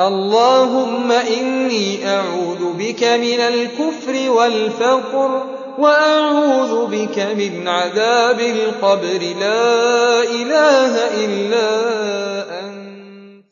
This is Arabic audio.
اللهم إني أعوذ بك من الكفر والفقر وأعوذ بك من عذاب القبر. لا إله إلا أنت